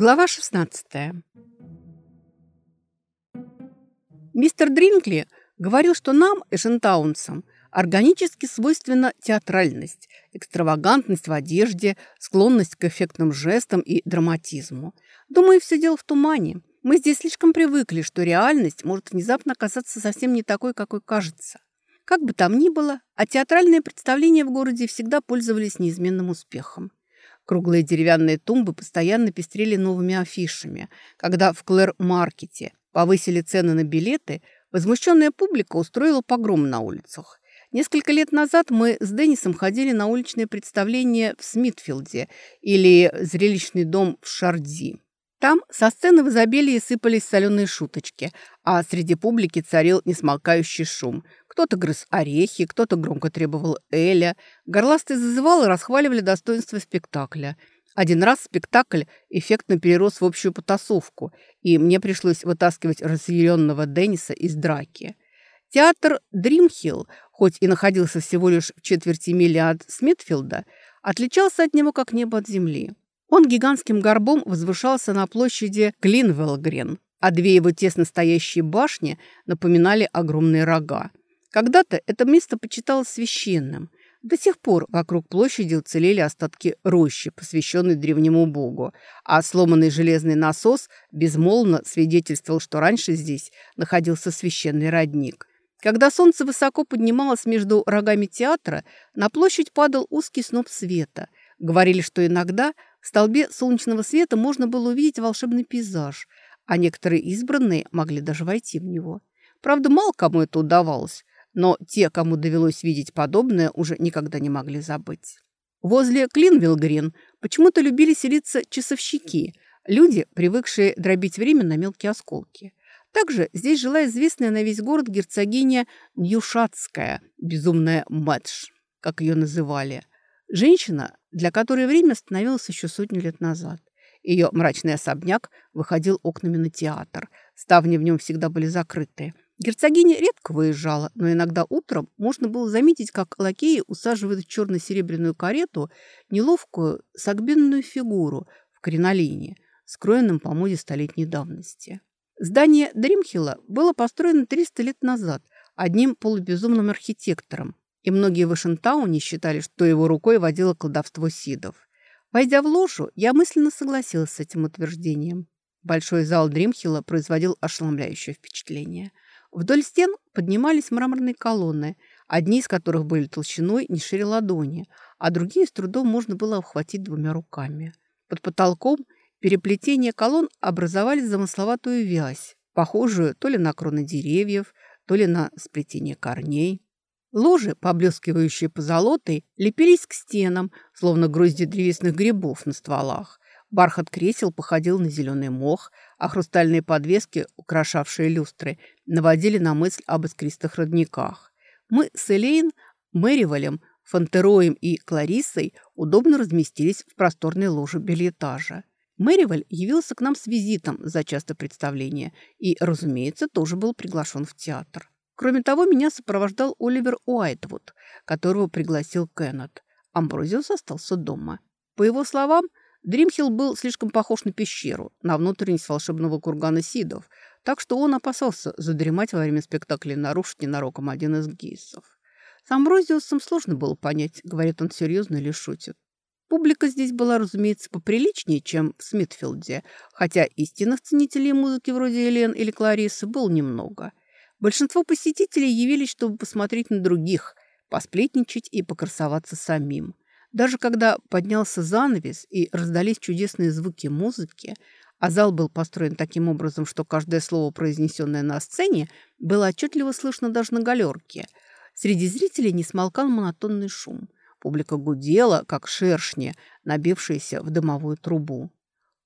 Глава 16. Мистер Дринкли говорил, что нам, эшентаунцам, органически свойственна театральность, экстравагантность в одежде, склонность к эффектным жестам и драматизму. Думаю, все дело в тумане. Мы здесь слишком привыкли, что реальность может внезапно оказаться совсем не такой, какой кажется. Как бы там ни было, а театральные представления в городе всегда пользовались неизменным успехом. Круглые деревянные тумбы постоянно пестрели новыми афишами. Когда в Клэр-маркете повысили цены на билеты, возмущенная публика устроила погром на улицах. Несколько лет назад мы с Деннисом ходили на уличное представление в Смитфилде или зрелищный дом в Шарди. Там со сцены в изобилии сыпались соленые шуточки, а среди публики царил несмолкающий шум. Кто-то грыз орехи, кто-то громко требовал Эля. Горластые зазывалы расхваливали достоинство спектакля. Один раз спектакль эффектно перерос в общую потасовку, и мне пришлось вытаскивать разъяренного Денниса из драки. Театр «Дримхилл», хоть и находился всего лишь в четверти мили от Смитфилда, отличался от него как небо от земли. Он гигантским горбом возвышался на площади Клинвелгрен, а две его тесно стоящие башни напоминали огромные рога. Когда-то это место почиталось священным. До сих пор вокруг площади уцелели остатки рощи, посвященной древнему богу, а сломанный железный насос безмолвно свидетельствовал, что раньше здесь находился священный родник. Когда солнце высоко поднималось между рогами театра, на площадь падал узкий сноп света. Говорили, что иногда в столбе солнечного света можно было увидеть волшебный пейзаж, а некоторые избранные могли даже войти в него. Правда, мало кому это удавалось, но те, кому довелось видеть подобное, уже никогда не могли забыть. Возле Клинвилл-Грин почему-то любили селиться часовщики, люди, привыкшие дробить время на мелкие осколки. Также здесь жила известная на весь город герцогиня Ньюшатская, безумная Мэтш, как ее называли. Женщина, для которой время становилось еще сотню лет назад. Ее мрачный особняк выходил окнами на театр. Ставни в нем всегда были закрыты. Герцогиня редко выезжала, но иногда утром можно было заметить, как лакеи усаживают в черно-серебряную карету неловкую согбенную фигуру в кринолине, скроенном по моде столетней давности. Здание Дримхилла было построено 300 лет назад одним полубезумным архитектором, и многие в Вашингтауне считали, что его рукой водило колдовство сидов. Войдя в ложу, я мысленно согласилась с этим утверждением. Большой зал Дримхилла производил ошеломляющее впечатление. Вдоль стен поднимались мраморные колонны, одни из которых были толщиной не шире ладони, а другие с трудом можно было обхватить двумя руками. Под потолком переплетения колонн образовали замысловатую вязь, похожую то ли на кроны деревьев, то ли на сплетение корней. Ложи, поблескивающие позолотой, лепились к стенам, словно грозди древесных грибов на стволах. Бархат кресел походил на зеленый мох, а хрустальные подвески, украшавшие люстры, наводили на мысль об искристых родниках. Мы с Элейн, Мэривалем, Фонтероем и Клариссой удобно разместились в просторной ложе бельетажа. Мэриваль явился к нам с визитом за часто представление и, разумеется, тоже был приглашен в театр. Кроме того, меня сопровождал Оливер Уайтвуд, которого пригласил Кеннет. Амброзиус остался дома. По его словам, Дримхилл был слишком похож на пещеру, на внутренность волшебного кургана Сидов, так что он опасался задремать во время спектакля и нарушить ненароком один из гейсов. С Амброзиусом сложно было понять, говорит он серьезно или шутит. Публика здесь была, разумеется, поприличнее, чем в Смитфилде, хотя истинных ценителей музыки вроде Элен или Кларисы было немного. Большинство посетителей явились, чтобы посмотреть на других, посплетничать и покрасоваться самим. Даже когда поднялся занавес и раздались чудесные звуки музыки, а зал был построен таким образом, что каждое слово, произнесенное на сцене, было отчетливо слышно даже на галерке, среди зрителей не смолкал монотонный шум. Публика гудела, как шершни, набившиеся в дымовую трубу.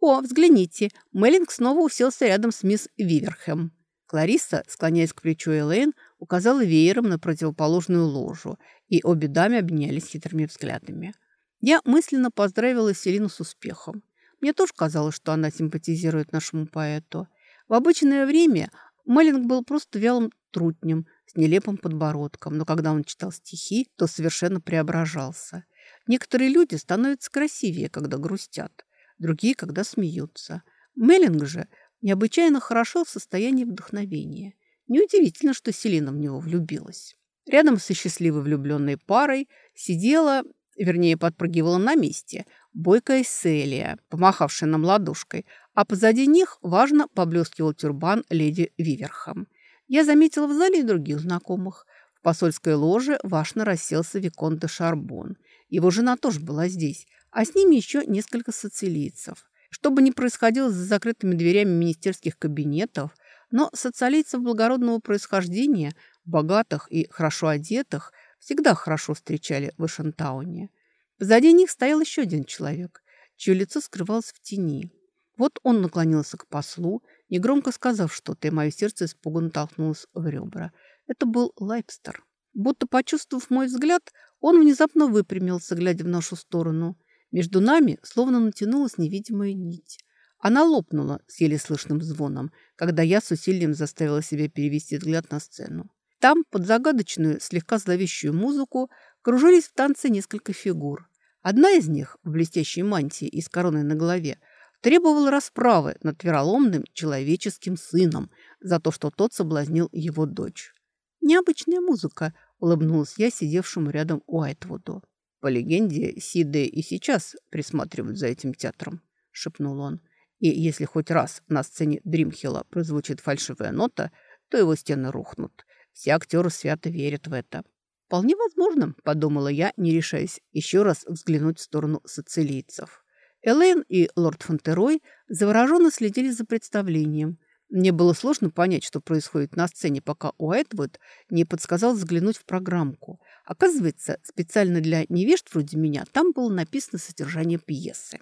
«О, взгляните, Меллинг снова уселся рядом с мисс Виверхэм», Клариса, склоняясь к плечу Элейн, указала веером на противоположную ложу, и обе дамы обменялись хитрыми взглядами. Я мысленно поздравила Селину с успехом. Мне тоже казалось, что она симпатизирует нашему поэту. В обычное время Меллинг был просто вялым трутнем с нелепым подбородком, но когда он читал стихи, то совершенно преображался. Некоторые люди становятся красивее, когда грустят, другие, когда смеются. Меллинг же необычайно хорошо в состоянии вдохновения. Неудивительно, что Селина в него влюбилась. Рядом со счастливой влюбленной парой сидела, вернее, подпрыгивала на месте, бойкая Селия, помахавшая нам ладошкой, а позади них важно поблескивал тюрбан леди Виверхам. Я заметила в зале и других знакомых. В посольской ложе важно расселся Викон де Шарбон. Его жена тоже была здесь, а с ними еще несколько социалийцев. Что бы ни происходило за закрытыми дверями министерских кабинетов, но социалийцев благородного происхождения, богатых и хорошо одетых, всегда хорошо встречали в Эшентауне. Позади них стоял еще один человек, чье лицо скрывалось в тени. Вот он наклонился к послу, негромко сказав что-то, мое сердце испуганно толкнулось в ребра. Это был Лайпстер. Будто почувствовав мой взгляд, он внезапно выпрямился, глядя в нашу сторону. Между нами словно натянулась невидимая нить. Она лопнула с еле слышным звоном, когда я с усилием заставила себя перевести взгляд на сцену. Там, под загадочную, слегка зловещую музыку, кружились в танце несколько фигур. Одна из них, в блестящей мантии и с короной на голове, требовала расправы над вероломным человеческим сыном за то, что тот соблазнил его дочь. «Необычная музыка», — улыбнулась я сидевшему рядом Уайтвуду. «По легенде, Сиды и сейчас присматривают за этим театром», — шепнул он. «И если хоть раз на сцене Дримхилла прозвучит фальшивая нота, то его стены рухнут. Все актеры свято верят в это». «Вполне возможно», — подумала я, не решаясь еще раз взглянуть в сторону социлийцев. Элейн и лорд Фонтерой завороженно следили за представлением. Мне было сложно понять, что происходит на сцене, пока Уайтвуд не подсказал взглянуть в программку. Оказывается, специально для невежд вроде меня там было написано содержание пьесы.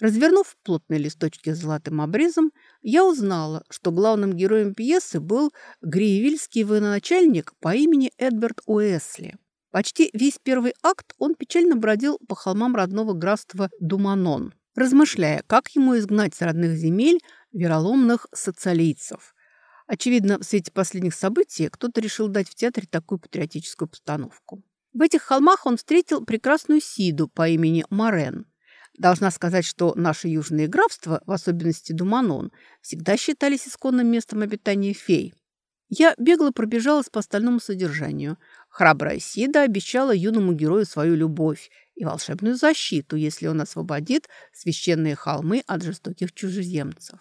Развернув плотные листочки с золотым обрезом, я узнала, что главным героем пьесы был гриевильский военачальник по имени Эдвард Уэсли. Почти весь первый акт он печально бродил по холмам родного графства Думанон, размышляя, как ему изгнать с родных земель вероломных социалийцев. Очевидно, в свете последних событий кто-то решил дать в театре такую патриотическую постановку. В этих холмах он встретил прекрасную Сиду по имени Морен – Должна сказать, что наши южные графства, в особенности Думанон, всегда считались исконным местом обитания фей. Я бегло пробежалась по остальному содержанию. Храбрая Сида обещала юному герою свою любовь и волшебную защиту, если он освободит священные холмы от жестоких чужеземцев.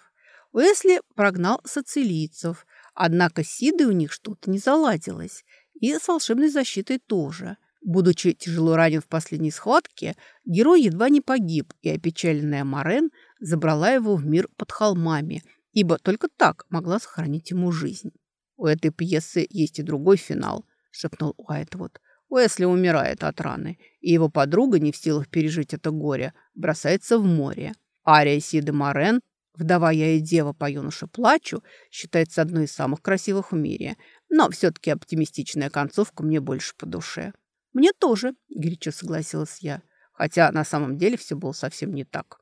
Уэсли прогнал социлийцев, однако Сиды у них что-то не заладилось, и с волшебной защитой тоже – Будучи тяжело ранен в последней схватке, герой едва не погиб, и опечаленная Морен забрала его в мир под холмами, ибо только так могла сохранить ему жизнь. «У этой пьесы есть и другой финал», — шепнул Уайтвуд. Уэсли умирает от раны, и его подруга, не в силах пережить это горе, бросается в море. Ария Сиды Морен, вдова я и дева по юноше плачу, считается одной из самых красивых в мире, но все-таки оптимистичная концовка мне больше по душе. «Мне тоже», – горячо согласилась я. Хотя на самом деле все было совсем не так.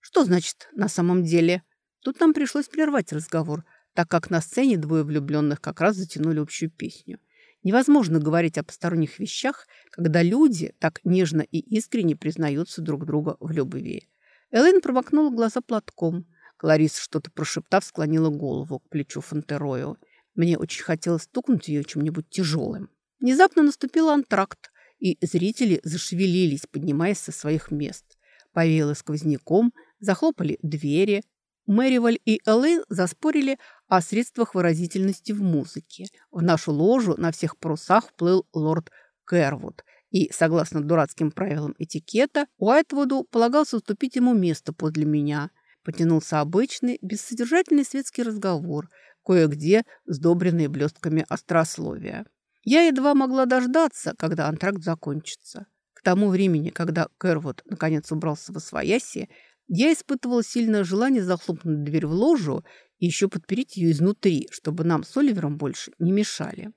«Что значит «на самом деле»?» Тут нам пришлось прервать разговор, так как на сцене двое влюбленных как раз затянули общую песню. Невозможно говорить о посторонних вещах, когда люди так нежно и искренне признаются друг друга в любви. Элэйн промокнула глаза платком. Кларис, что-то прошептав, склонила голову к плечу Фонтерою. Мне очень хотелось стукнуть ее чем-нибудь тяжелым. Внезапно наступил антракт, и зрители зашевелились, поднимаясь со своих мест. Повеяло сквозняком, захлопали двери. Мэриваль и Элэйн заспорили о средствах выразительности в музыке. В нашу ложу на всех парусах вплыл лорд Кэрвуд, и, согласно дурацким правилам этикета, Уайтвуду полагалось уступить ему место подле меня. Потянулся обычный, бессодержательный светский разговор, кое-где сдобренный блестками острословия. Я едва могла дождаться, когда антракт закончится. К тому времени, когда Кэрвуд наконец убрался во свояси, я испытывала сильное желание захлопнуть дверь в ложу и еще подпереть ее изнутри, чтобы нам с Оливером больше не мешали.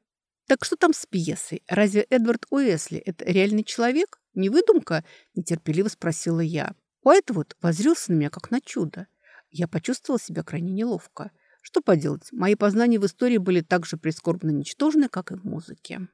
Так что там с пьесой? Разве Эдвард Уэсли – это реальный человек? Не выдумка?» – нетерпеливо спросила я. Уайтвуд возрился на меня как на чудо. Я почувствовала себя крайне неловко. Что поделать, мои познания в истории были так же прискорбно ничтожны, как и в музыке.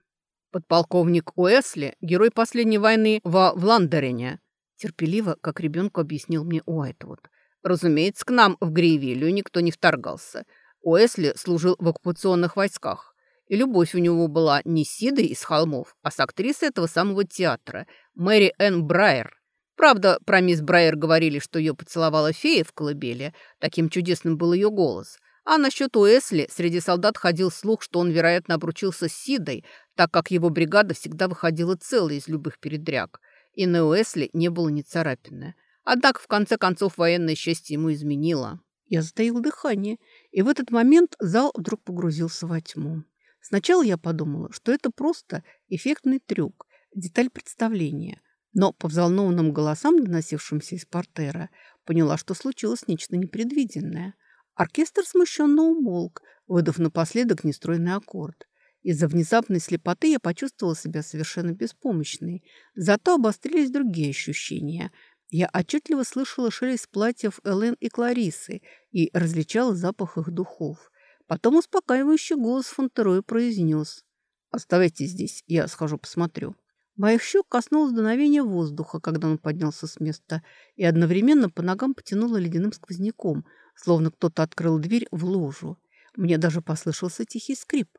Подполковник Уэсли – герой последней войны во Вландерене. Терпеливо, как ребенку объяснил мне Уайтвуд. Разумеется, к нам в Грейвилью никто не вторгался. Уэсли служил в оккупационных войсках. И любовь у него была не Сидой из холмов, а с актрисой этого самого театра, Мэри Энн Брайер. Правда, про мисс Брайер говорили, что ее поцеловала фея в колыбели. Таким чудесным был ее голос. А насчет Уэсли среди солдат ходил слух, что он, вероятно, обручился с Сидой, так как его бригада всегда выходила целой из любых передряг. И на Уэсли не было ни царапины. Однако, в конце концов, военное счастье ему изменило. Я затаил дыхание, и в этот момент зал вдруг погрузился во тьму. Сначала я подумала, что это просто эффектный трюк, деталь представления. Но по взволнованным голосам, доносившимся из портера, поняла, что случилось нечто непредвиденное. Оркестр смущенно умолк, выдав напоследок нестройный аккорд. Из-за внезапной слепоты я почувствовала себя совершенно беспомощной. Зато обострились другие ощущения. Я отчетливо слышала шелест платьев Элен и Кларисы и различала запах их духов. Потом успокаивающий голос Фонтероя произнес. «Оставайтесь здесь, я схожу посмотрю». Моих щек коснулось дуновения воздуха, когда он поднялся с места, и одновременно по ногам потянуло ледяным сквозняком, словно кто-то открыл дверь в ложу. Мне даже послышался тихий скрип.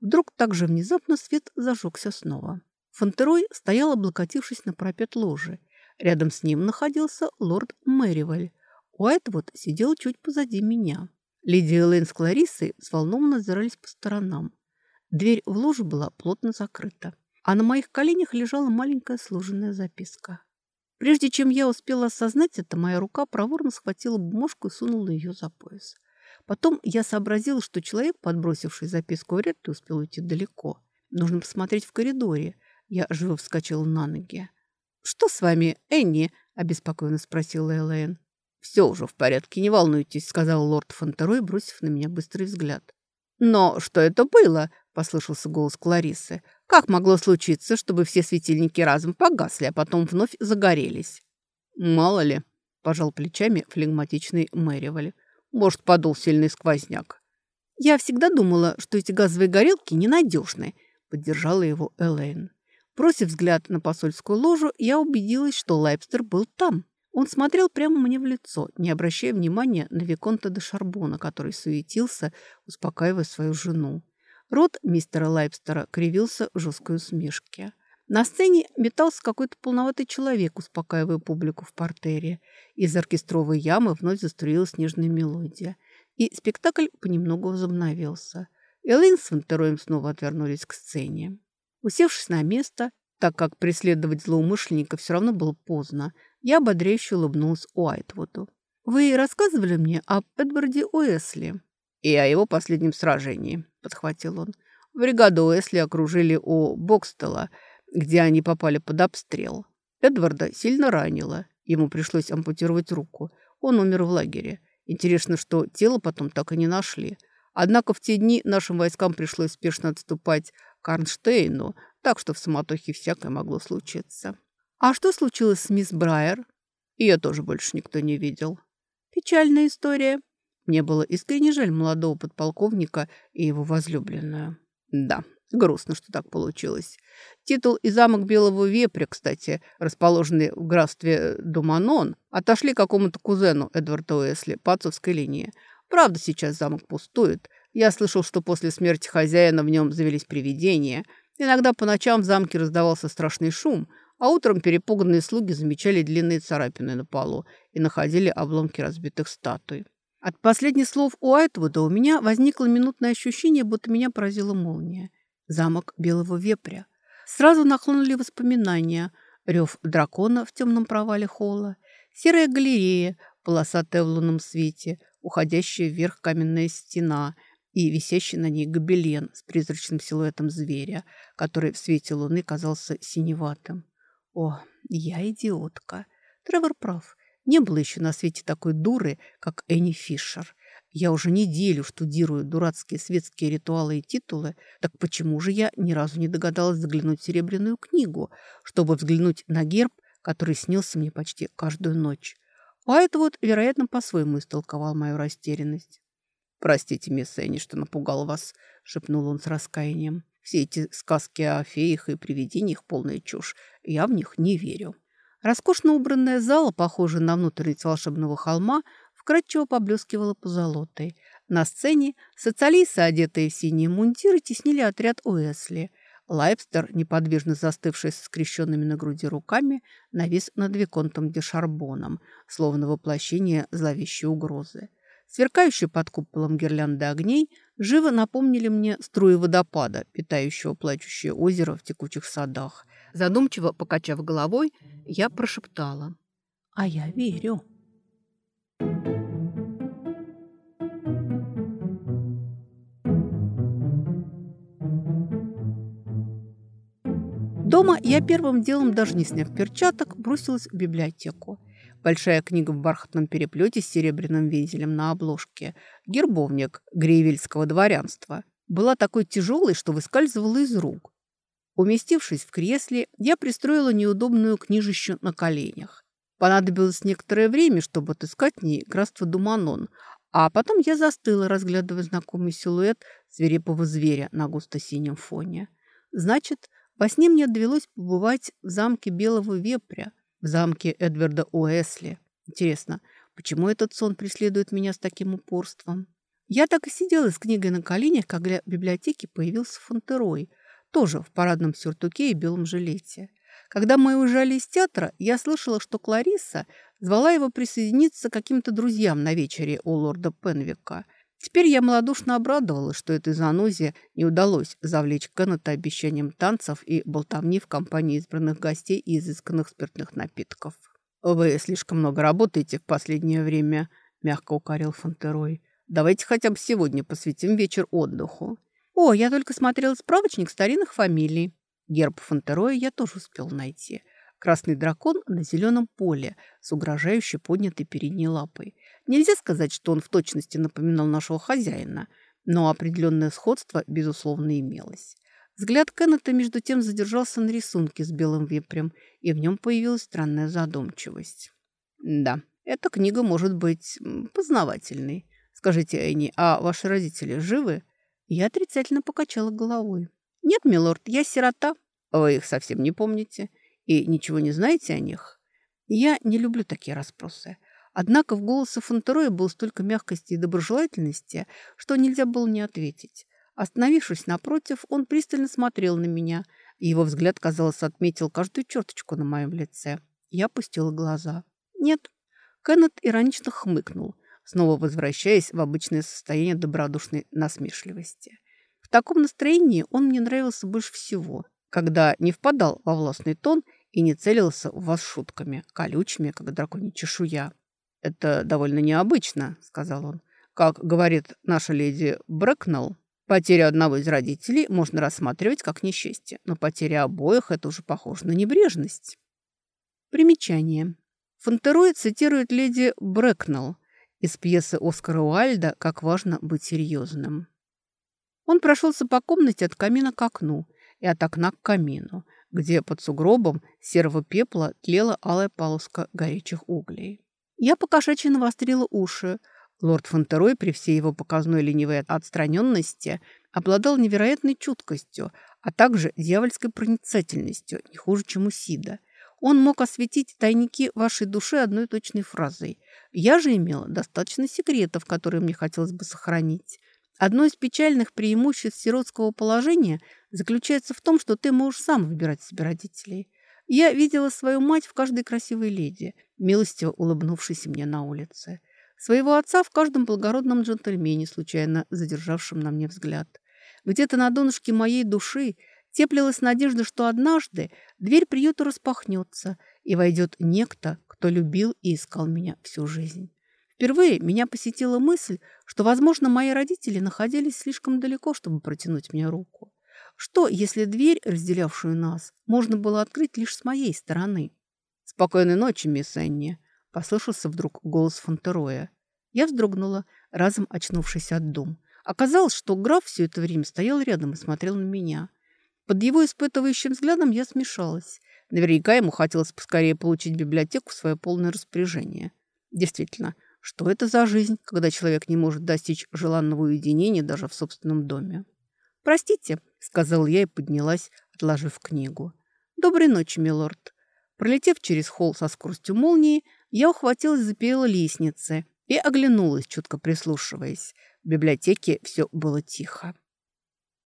Вдруг так же внезапно свет зажегся снова. Фонтерой стоял, облокотившись на пропет ложи. Рядом с ним находился лорд Мэриваль. Уайтвуд сидел чуть позади меня. Лидия Лэйн с Клариссой взволнованно озирались по сторонам. Дверь в ложу была плотно закрыта, а на моих коленях лежала маленькая сложенная записка. Прежде чем я успела осознать это, моя рука проворно схватила бумажку и сунула ее за пояс. Потом я сообразила, что человек, подбросивший записку, вряд ли успел уйти далеко. Нужно посмотреть в коридоре. Я живо вскочила на ноги. «Что с вами, Энни?» – обеспокоенно спросила Элэйн. «Все уже в порядке, не волнуйтесь», – сказал лорд Фонтерой, бросив на меня быстрый взгляд. «Но что это было?» – послышался голос Кларисы. «Как могло случиться, чтобы все светильники разом погасли, а потом вновь загорелись?» «Мало ли», – пожал плечами флегматичный Мэриваль. «Может, подул сильный сквозняк». «Я всегда думала, что эти газовые горелки ненадежны», – поддержала его Элейн. Бросив взгляд на посольскую ложу, я убедилась, что Лайпстер был там. Он смотрел прямо мне в лицо, не обращая внимания на Виконта де Шарбона, который суетился, успокаивая свою жену. Рот мистера Лайпстера кривился в жесткой усмешке. На сцене метался какой-то полноватый человек, успокаивая публику в портере. Из оркестровой ямы вновь заструилась нежная мелодия. И спектакль понемногу возобновился. Элэйн с Вантероем снова отвернулись к сцене. Усевшись на место, так как преследовать злоумышленника все равно было поздно, я ободряюще улыбнулась Уайтвуду. «Вы рассказывали мне об Эдварде Уэсли?» «И о его последнем сражении», — подхватил он. «Бригаду Уэсли окружили у Бокстела, где они попали под обстрел. Эдварда сильно ранило. Ему пришлось ампутировать руку. Он умер в лагере. Интересно, что тело потом так и не нашли. Однако в те дни нашим войскам пришлось спешно отступать к Арнштейну, так что в суматохе всякое могло случиться. А что случилось с мисс Брайер? Ее тоже больше никто не видел. Печальная история. Мне было искренне жаль молодого подполковника и его возлюбленную. Да, грустно, что так получилось. Титул и замок Белого Вепря, кстати, расположенный в графстве Думанон, отошли какому-то кузену Эдварда Уэсли по отцовской линии – Правда, сейчас замок пустует. Я слышал, что после смерти хозяина в нем завелись привидения. Иногда по ночам в замке раздавался страшный шум, а утром перепуганные слуги замечали длинные царапины на полу и находили обломки разбитых статуй. От последних слов Уайтвуда у меня возникло минутное ощущение, будто меня поразила молния. Замок Белого Вепря. Сразу нахлынули воспоминания. Рев дракона в темном провале холла, серая галерея, полосатая в лунном свете, уходящая вверх каменная стена и висящий на ней гобелен с призрачным силуэтом зверя, который в свете луны казался синеватым. О, я идиотка. Тревор прав. Не было еще на свете такой дуры, как Энни Фишер. Я уже неделю штудирую дурацкие светские ритуалы и титулы, так почему же я ни разу не догадалась заглянуть в серебряную книгу, чтобы взглянуть на герб, который снился мне почти каждую ночь? А это вот, вероятно, по-своему истолковал мою растерянность. «Простите, мисс Энни, что напугал вас», — шепнул он с раскаянием. «Все эти сказки о феях и привидениях — полная чушь. Я в них не верю». Роскошно убранная зала, похожая на внутренность волшебного холма, вкрадчиво поблескивала позолотой. На сцене социалисты, одетые в синие мундиры, теснили отряд Уэсли. Лайпстер, неподвижно застывший со скрещенными на груди руками, навис над Виконтом де Шарбоном, словно воплощение зловещей угрозы. Сверкающие под куполом гирлянды огней живо напомнили мне струи водопада, питающего плачущее озеро в текучих садах. Задумчиво покачав головой, я прошептала. «А я верю». Дома я первым делом, даже не сняв перчаток, бросилась в библиотеку. Большая книга в бархатном переплете с серебряным вензелем на обложке. Гербовник грейвельского дворянства. Была такой тяжелой, что выскальзывала из рук. Уместившись в кресле, я пристроила неудобную книжищу на коленях. Понадобилось некоторое время, чтобы отыскать в ней графство Думанон, а потом я застыла, разглядывая знакомый силуэт свирепого зверя на густо-синем фоне. Значит, во сне мне довелось побывать в замке Белого Вепря, в замке Эдварда Уэсли. Интересно, почему этот сон преследует меня с таким упорством? Я так и сидела с книгой на коленях, когда в библиотеке появился Фонтерой, тоже в парадном сюртуке и белом жилете. Когда мы уезжали из театра, я слышала, что Клариса звала его присоединиться к каким-то друзьям на вечере у лорда Пенвика. Теперь я малодушно обрадовалась, что этой занозе не удалось завлечь Кеннета обещанием танцев и болтовни в компании избранных гостей и изысканных спиртных напитков. «Вы слишком много работаете в последнее время», – мягко укорил Фонтерой. «Давайте хотя бы сегодня посвятим вечер отдыху». «О, я только смотрела справочник старинных фамилий». Герб Фонтероя я тоже успел найти – Красный дракон на зеленом поле с угрожающе поднятой передней лапой. Нельзя сказать, что он в точности напоминал нашего хозяина, но определенное сходство, безусловно, имелось. Взгляд Кеннета между тем задержался на рисунке с белым вепрем, и в нем появилась странная задумчивость. «Да, эта книга может быть познавательной. Скажите, Энни, а ваши родители живы?» Я отрицательно покачала головой. «Нет, милорд, я сирота». «Вы их совсем не помните?» И ничего не знаете о них? Я не люблю такие расспросы. Однако в голосе Фонтероя было столько мягкости и доброжелательности, что нельзя было не ответить. Остановившись напротив, он пристально смотрел на меня, и его взгляд, казалось, отметил каждую черточку на моем лице. Я опустила глаза. «Нет». Кеннет иронично хмыкнул, снова возвращаясь в обычное состояние добродушной насмешливости. В таком настроении он мне нравился больше всего – когда не впадал во властный тон и не целился в вас шутками, колючими, как драконья чешуя. «Это довольно необычно», — сказал он. «Как говорит наша леди Брэкнелл, потеря одного из родителей можно рассматривать как несчастье, но потеря обоих — это уже похоже на небрежность». Примечание. Фонтерой цитирует леди Брэкнелл из пьесы Оскара Уальда «Как важно быть серьезным». Он прошелся по комнате от камина к окну и от окна к камину, где под сугробом серого пепла тлела алая полоска горячих углей. Я покошачьи навострила уши. Лорд Фонтерой при всей его показной ленивой отстраненности обладал невероятной чуткостью, а также дьявольской проницательностью, не хуже, чем у Сида. Он мог осветить тайники вашей души одной точной фразой. Я же имела достаточно секретов, которые мне хотелось бы сохранить. Одно из печальных преимуществ сиротского положения заключается в том, что ты можешь сам выбирать себе родителей. Я видела свою мать в каждой красивой леди, милостиво улыбнувшейся мне на улице. Своего отца в каждом благородном джентльмене, случайно задержавшем на мне взгляд. Где-то на донышке моей души теплилась надежда, что однажды дверь приюта распахнется, и войдет некто, кто любил и искал меня всю жизнь. Впервые меня посетила мысль, что, возможно, мои родители находились слишком далеко, чтобы протянуть мне руку. Что, если дверь, разделявшую нас, можно было открыть лишь с моей стороны? «Спокойной ночи, мисс Энни!» – послышался вдруг голос Фонтероя. Я вздрогнула, разом очнувшись от дум. Оказалось, что граф все это время стоял рядом и смотрел на меня. Под его испытывающим взглядом я смешалась. Наверняка ему хотелось поскорее получить библиотеку в свое полное распоряжение. Действительно, что это за жизнь, когда человек не может достичь желанного уединения даже в собственном доме? «Простите», — сказал я и поднялась, отложив книгу. «Доброй ночи, милорд». Пролетев через холл со скоростью молнии, я ухватилась за перила лестницы и оглянулась, чутко прислушиваясь. В библиотеке все было тихо.